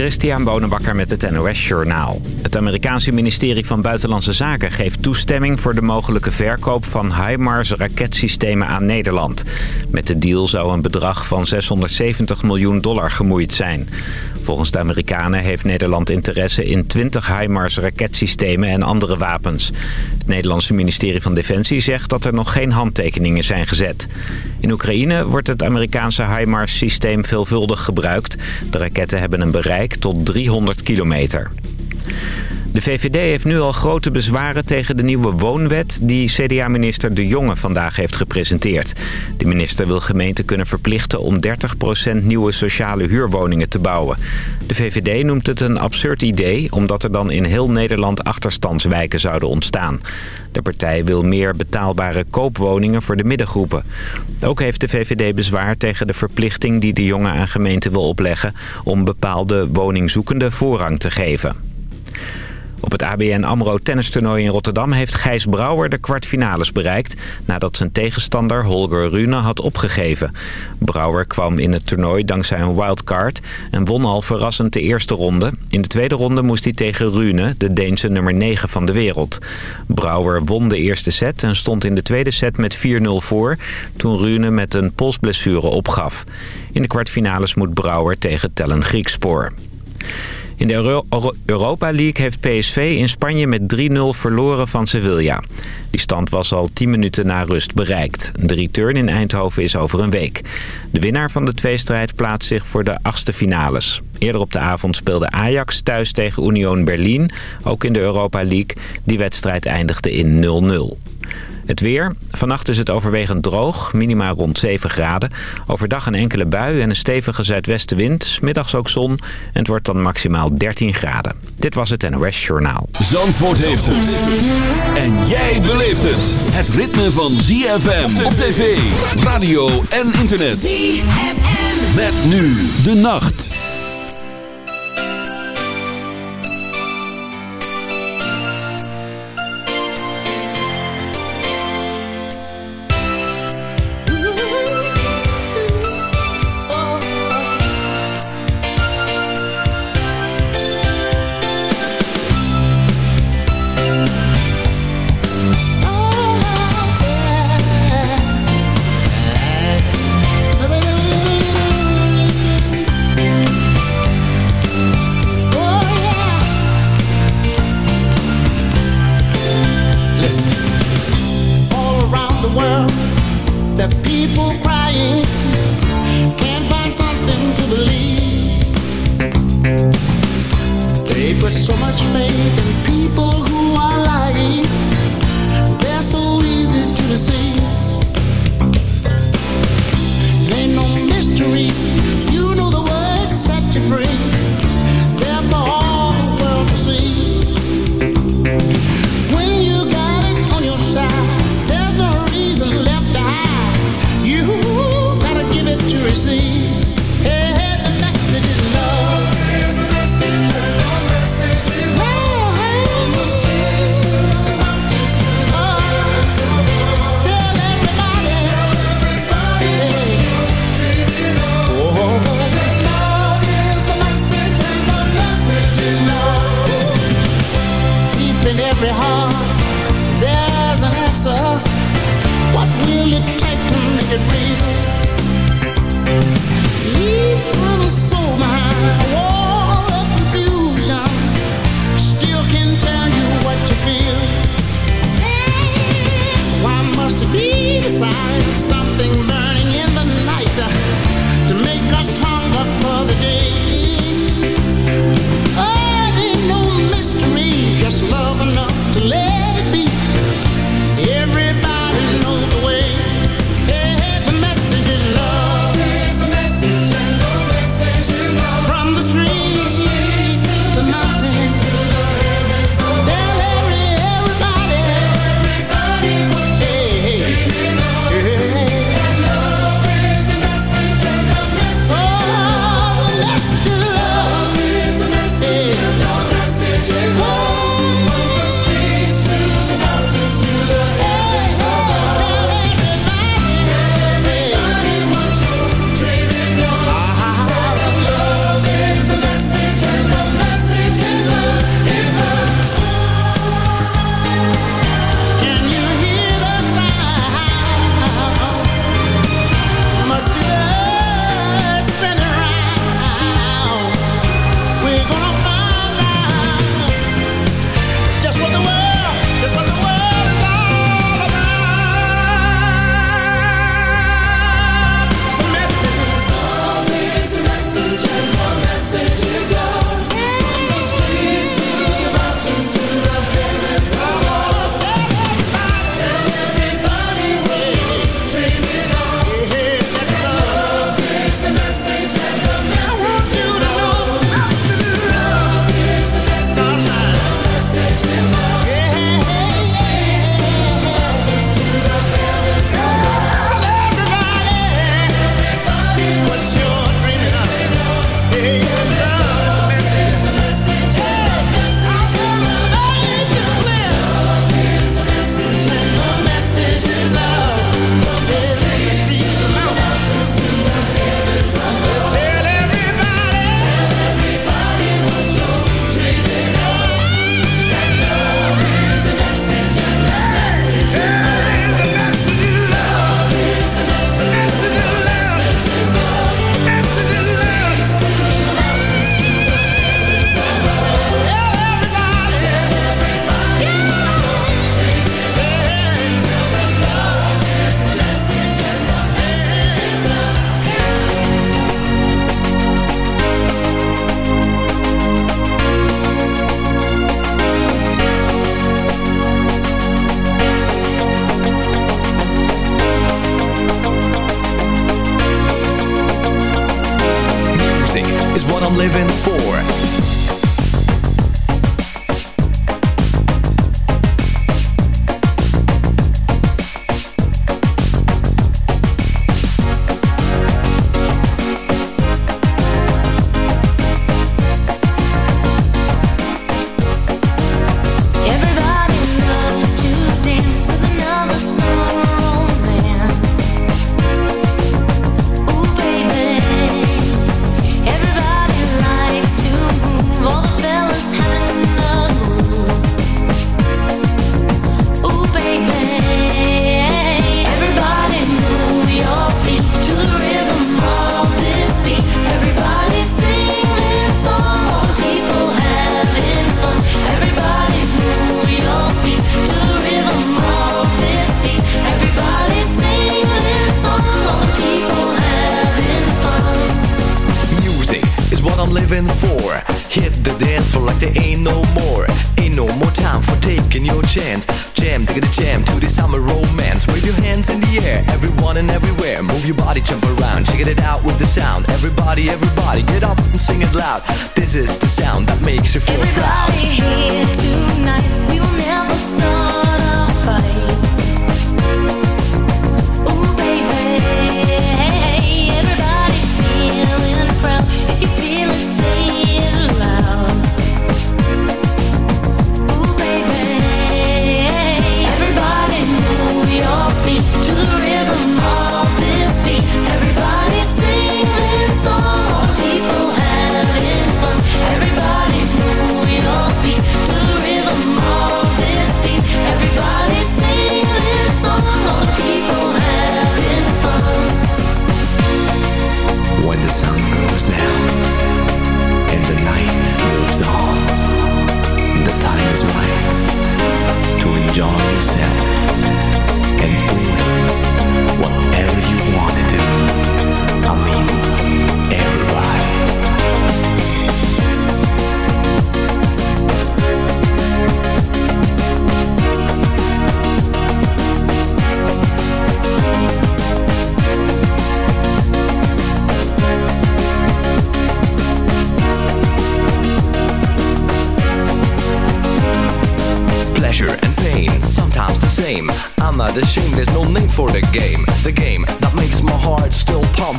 Christian Bonenbakker met het NOS Journaal. Het Amerikaanse ministerie van Buitenlandse Zaken geeft toestemming... voor de mogelijke verkoop van HIMARS raketsystemen aan Nederland. Met de deal zou een bedrag van 670 miljoen dollar gemoeid zijn. Volgens de Amerikanen heeft Nederland interesse in 20 HIMARS raketsystemen en andere wapens. Het Nederlandse ministerie van Defensie zegt dat er nog geen handtekeningen zijn gezet. In Oekraïne wordt het Amerikaanse HIMARS-systeem veelvuldig gebruikt. De raketten hebben een bereik tot 300 kilometer. De VVD heeft nu al grote bezwaren tegen de nieuwe woonwet... die CDA-minister De Jonge vandaag heeft gepresenteerd. De minister wil gemeenten kunnen verplichten om 30% nieuwe sociale huurwoningen te bouwen. De VVD noemt het een absurd idee... omdat er dan in heel Nederland achterstandswijken zouden ontstaan. De partij wil meer betaalbare koopwoningen voor de middengroepen. Ook heeft de VVD bezwaar tegen de verplichting die De Jonge aan gemeenten wil opleggen... om bepaalde woningzoekenden voorrang te geven. Op het ABN AMRO tennistoernooi in Rotterdam heeft Gijs Brouwer de kwartfinales bereikt... nadat zijn tegenstander Holger Rune had opgegeven. Brouwer kwam in het toernooi dankzij een wildcard en won al verrassend de eerste ronde. In de tweede ronde moest hij tegen Rune, de Deense nummer 9 van de wereld. Brouwer won de eerste set en stond in de tweede set met 4-0 voor... toen Rune met een polsblessure opgaf. In de kwartfinales moet Brouwer tegen Tellen Griekspoor. In de Europa League heeft PSV in Spanje met 3-0 verloren van Sevilla. Die stand was al 10 minuten na rust bereikt. De return in Eindhoven is over een week. De winnaar van de tweestrijd plaatst zich voor de achtste finales. Eerder op de avond speelde Ajax thuis tegen Union Berlin, ook in de Europa League. Die wedstrijd eindigde in 0-0. Het weer. Vannacht is het overwegend droog, minima rond 7 graden. Overdag een enkele bui en een stevige zuidwestenwind. Smiddags ook zon en het wordt dan maximaal 13 graden. Dit was het NOS Journaal. Zandvoort heeft het. En jij beleeft het. Het ritme van ZFM op tv, radio en internet. ZFM. Met nu de nacht.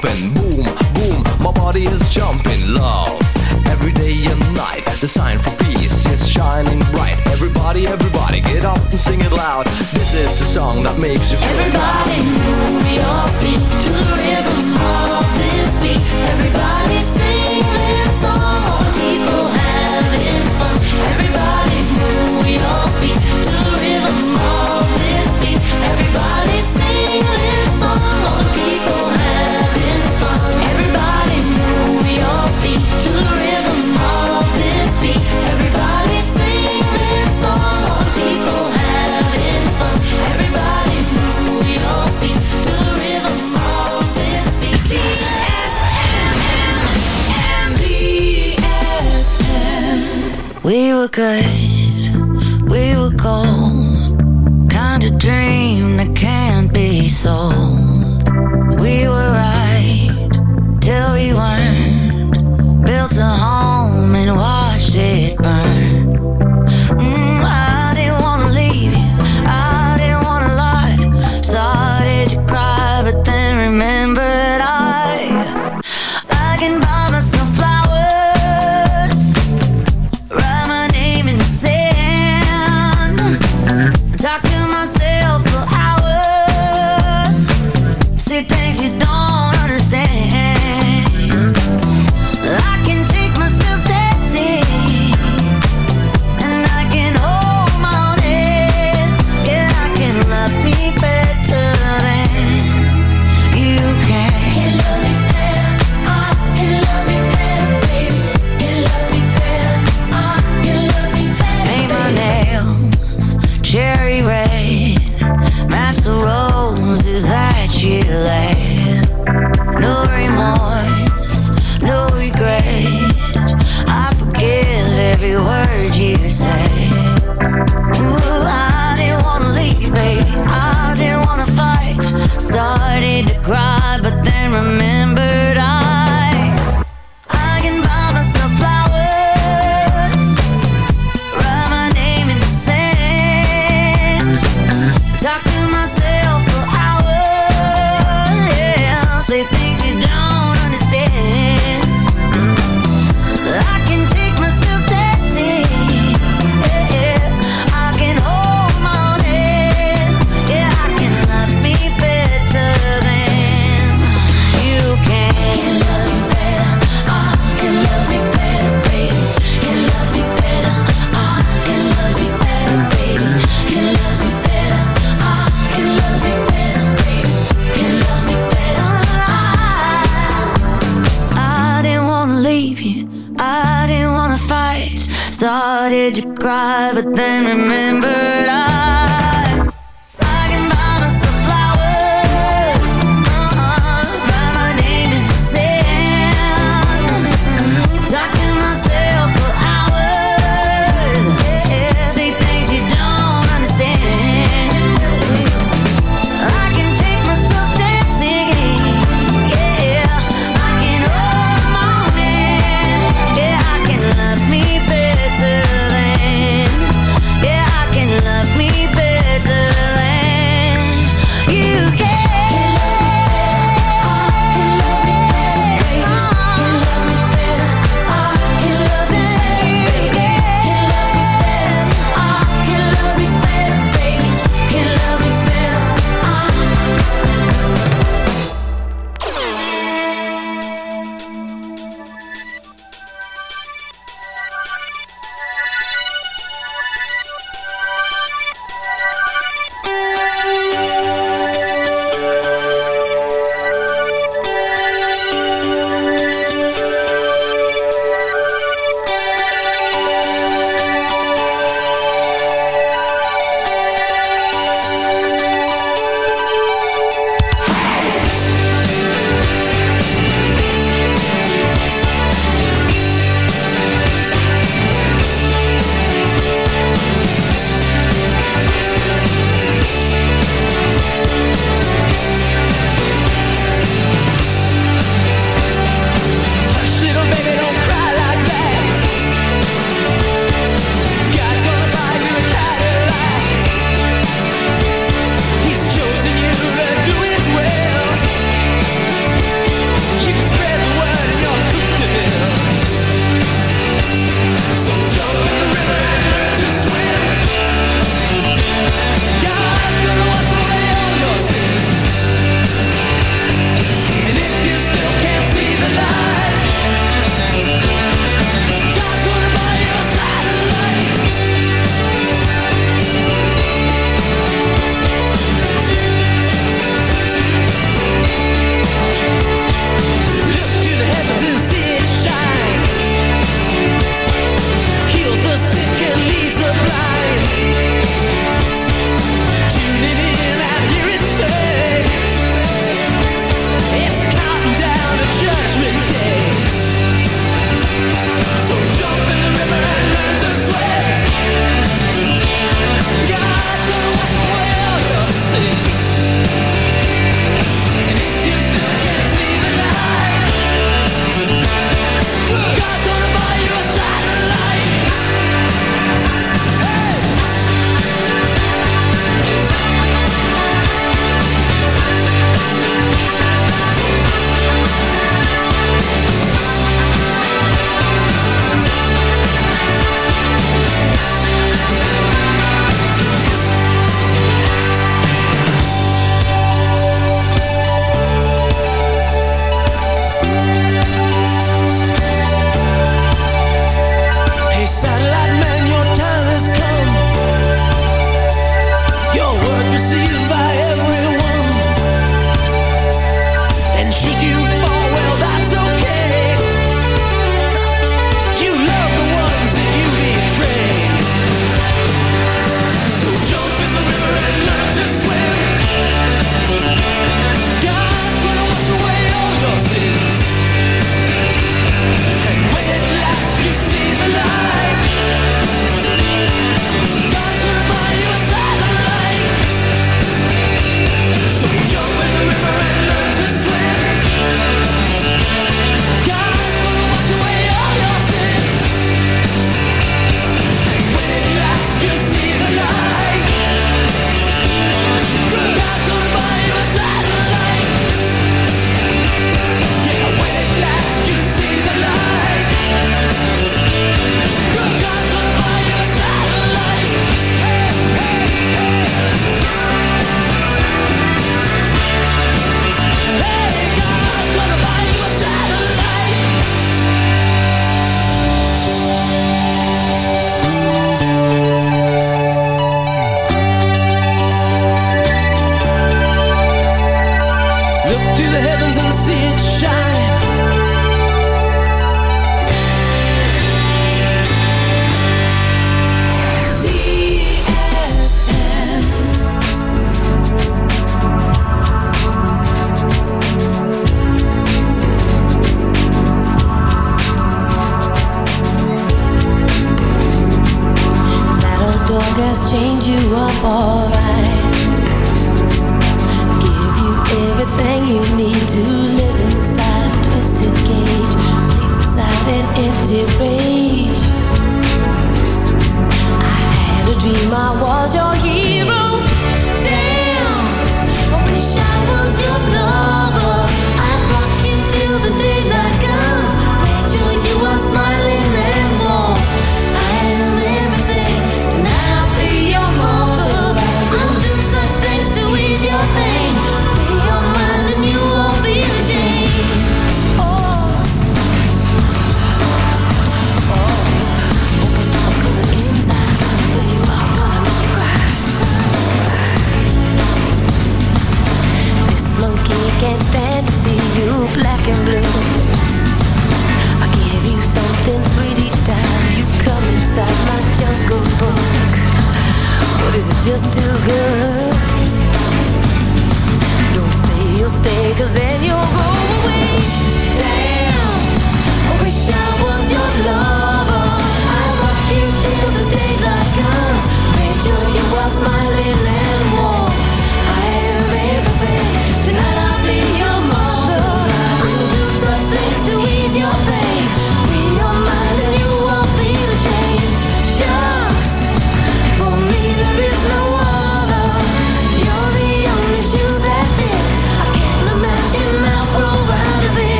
pumping. Boom, boom, my body is jumping. Love, every day and night. The sign for peace is shining bright. Everybody, everybody, get up and sing it loud. This is the song that makes you feel. Everybody, move your feet to the rhythm. we were good.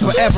Forever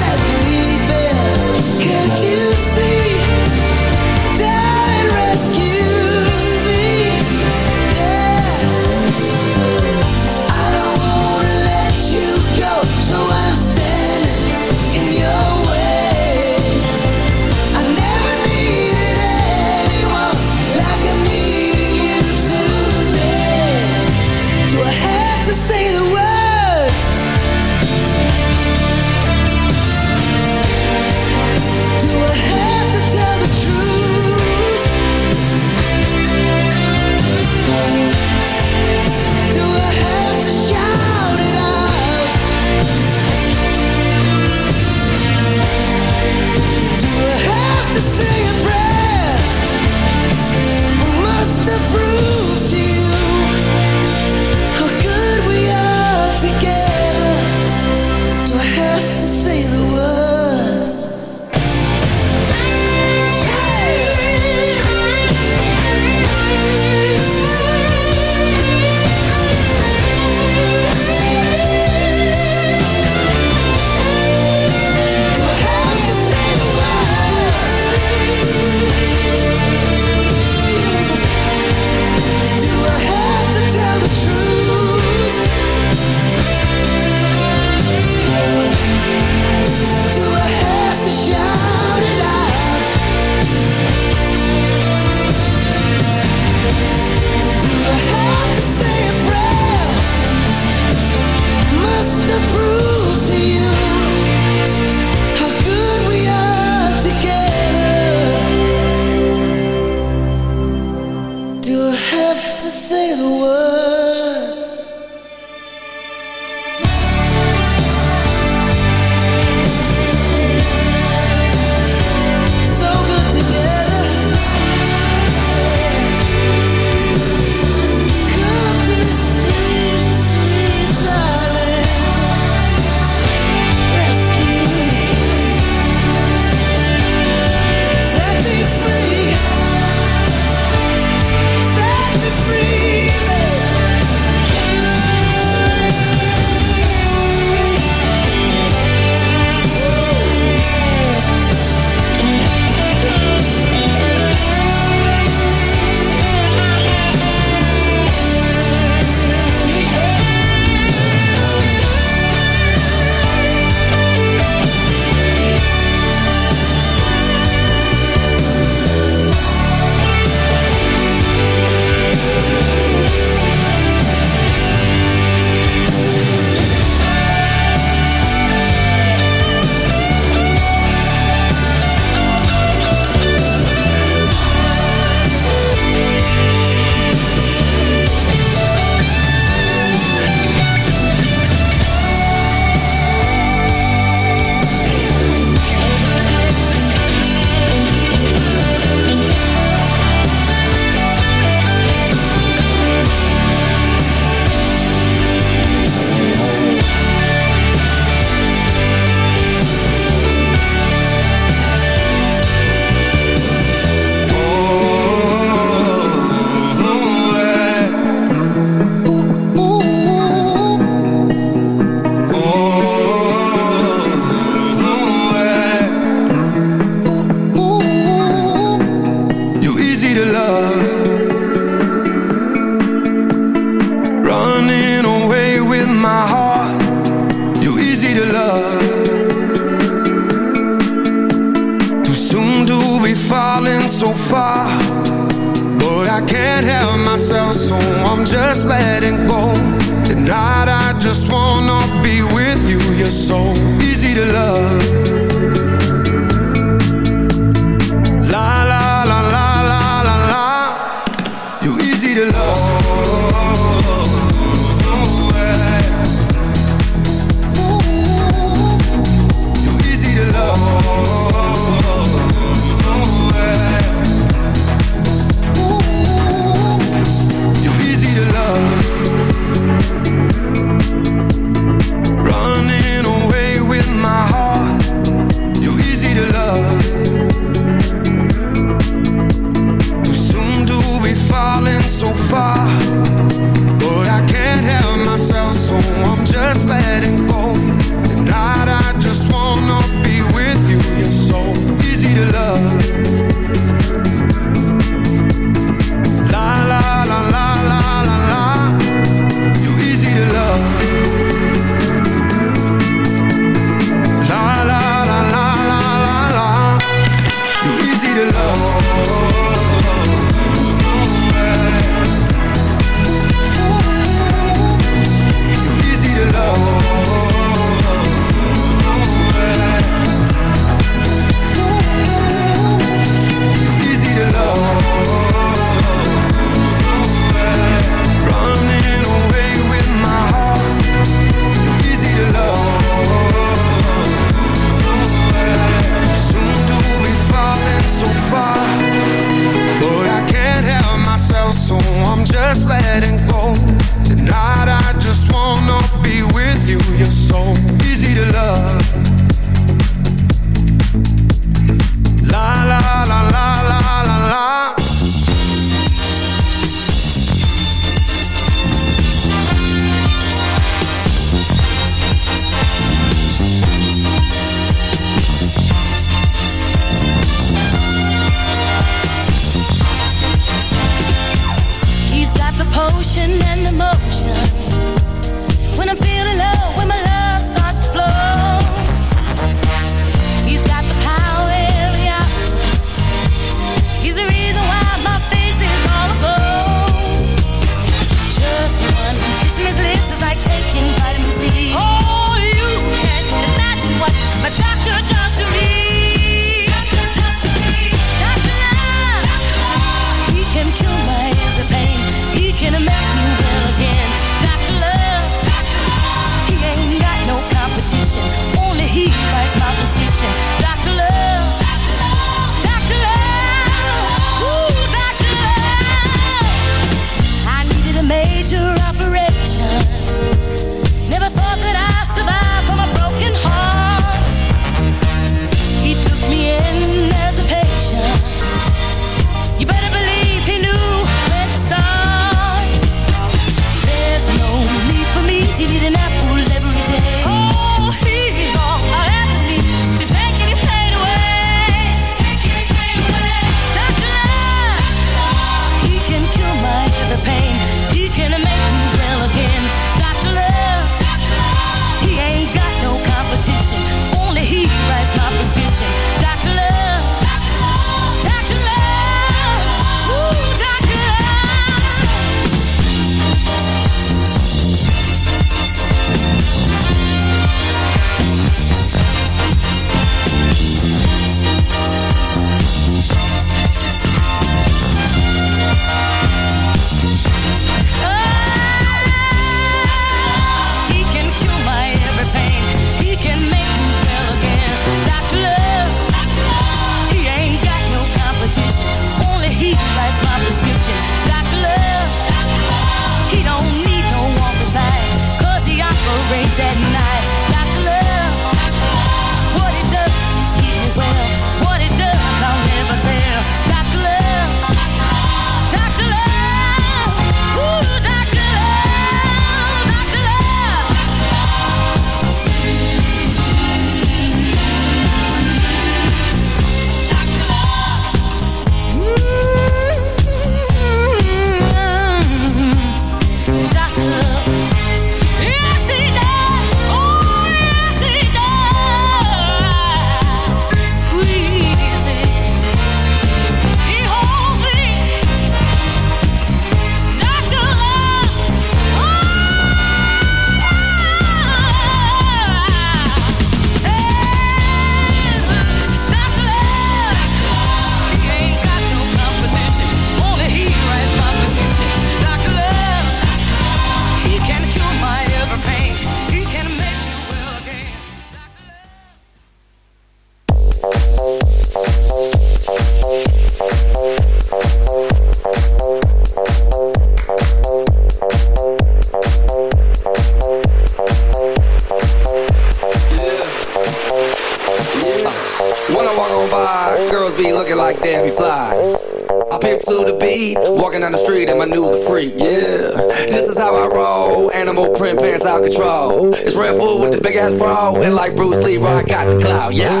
clout, yeah.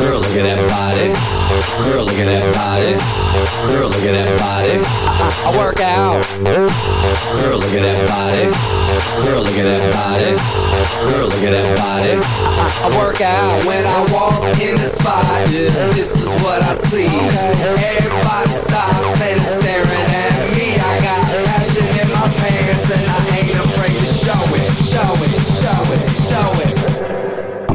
Girl, look at that body. Girl, look at that body. Girl, look at that body. I, I, work out. Girl, look at that body. Girl, look at that body. Girl, look at that body. I, I, I work out when I walk in the spot. Yeah, this is what I see. Everybody stops and is staring at me. I got passion in my pants and I ain't afraid to show it, show it, show it, show it.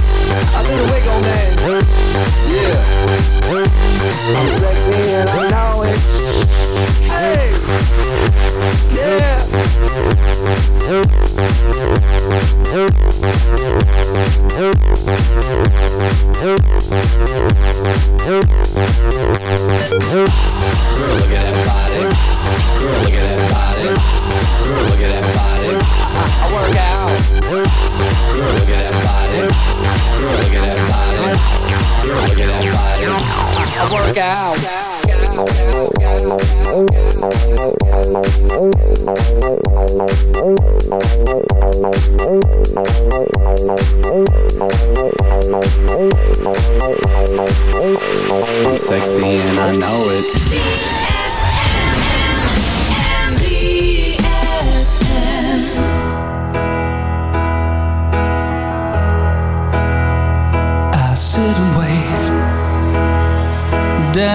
Do the wiggle, man. Yeah. I'm sexy and I. Hey. Yeah. Girl, look at that body. Girl, look at that body. Girl, look at that body. I work out. Girl, look at that body. Sexy and I know it.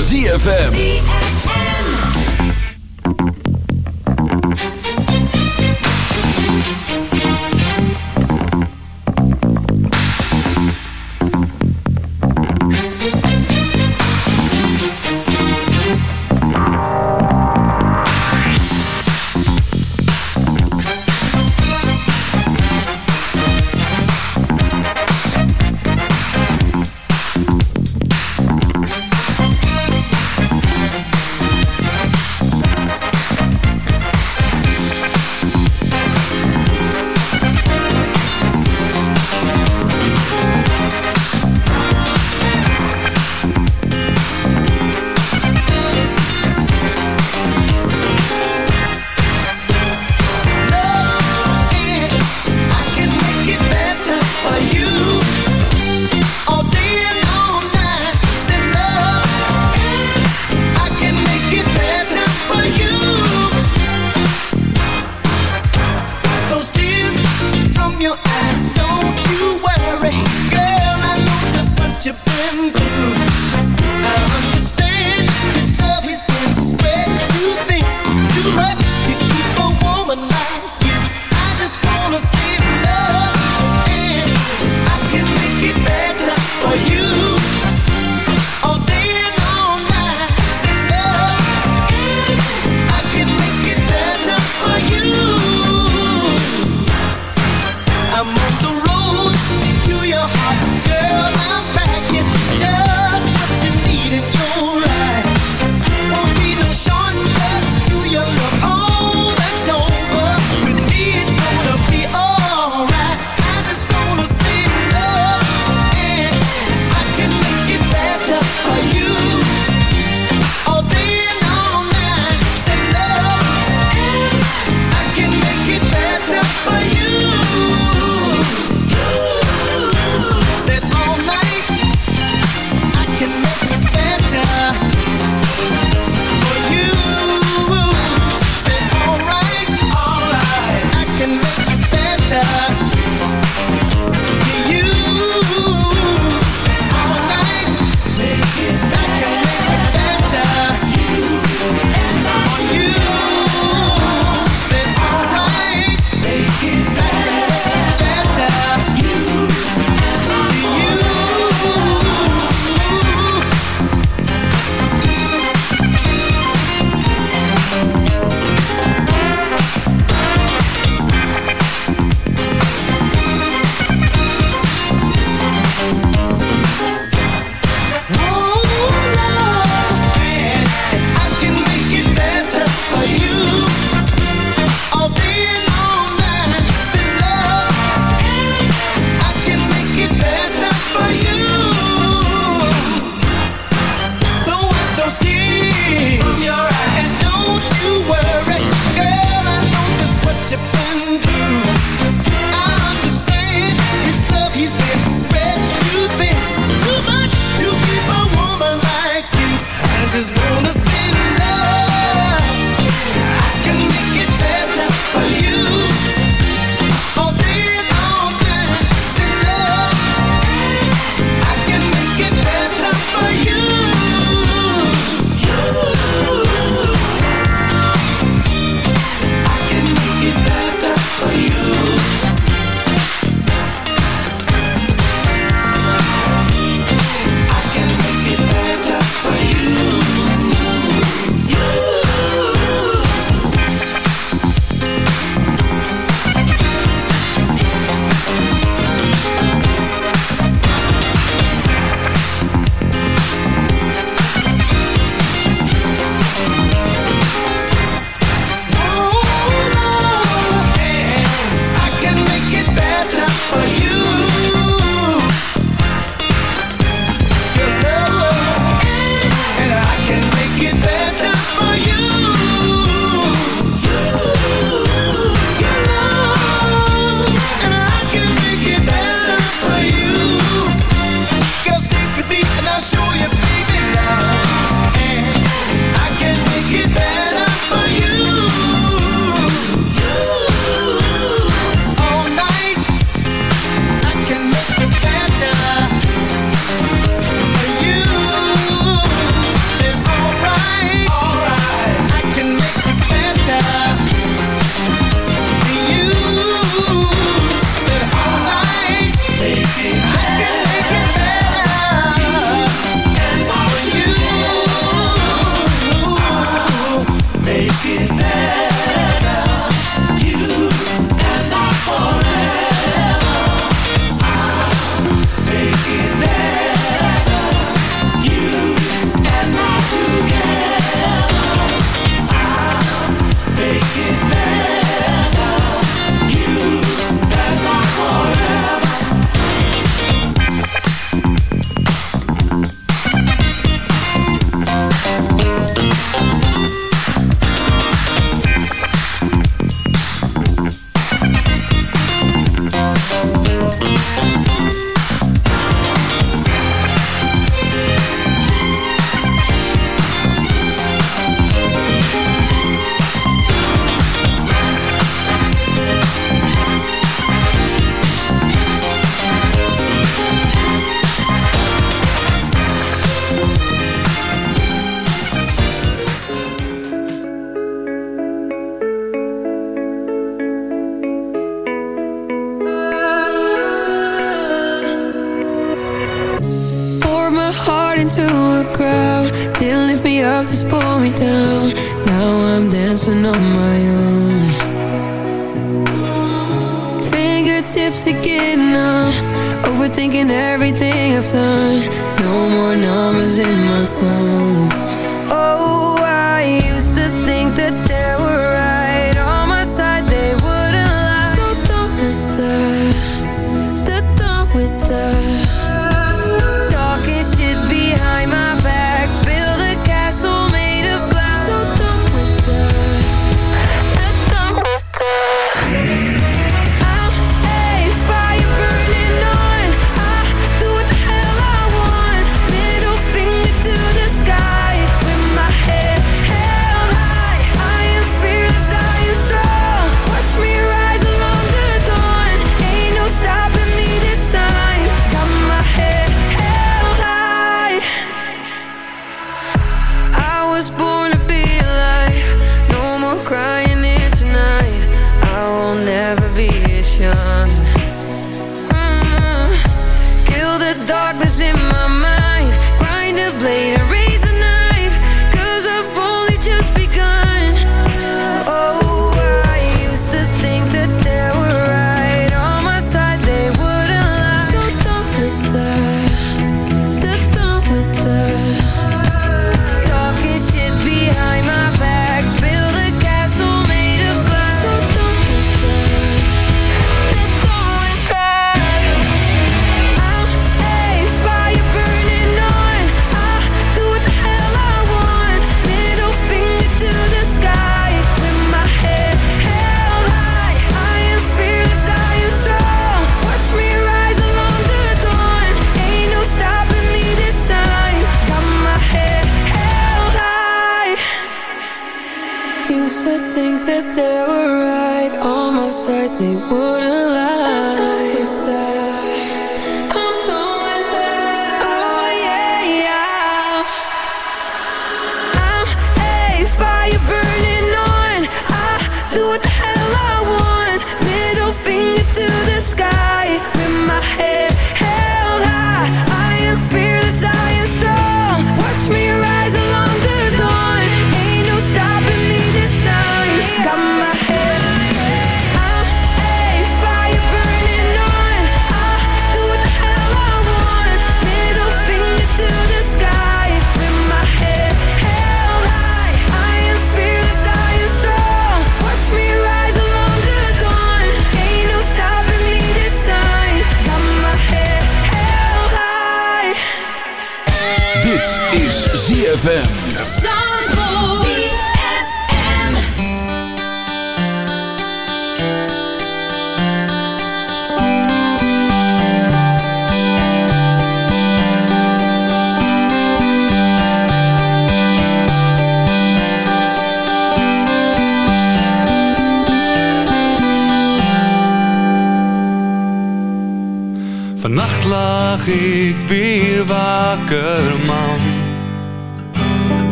ZFM.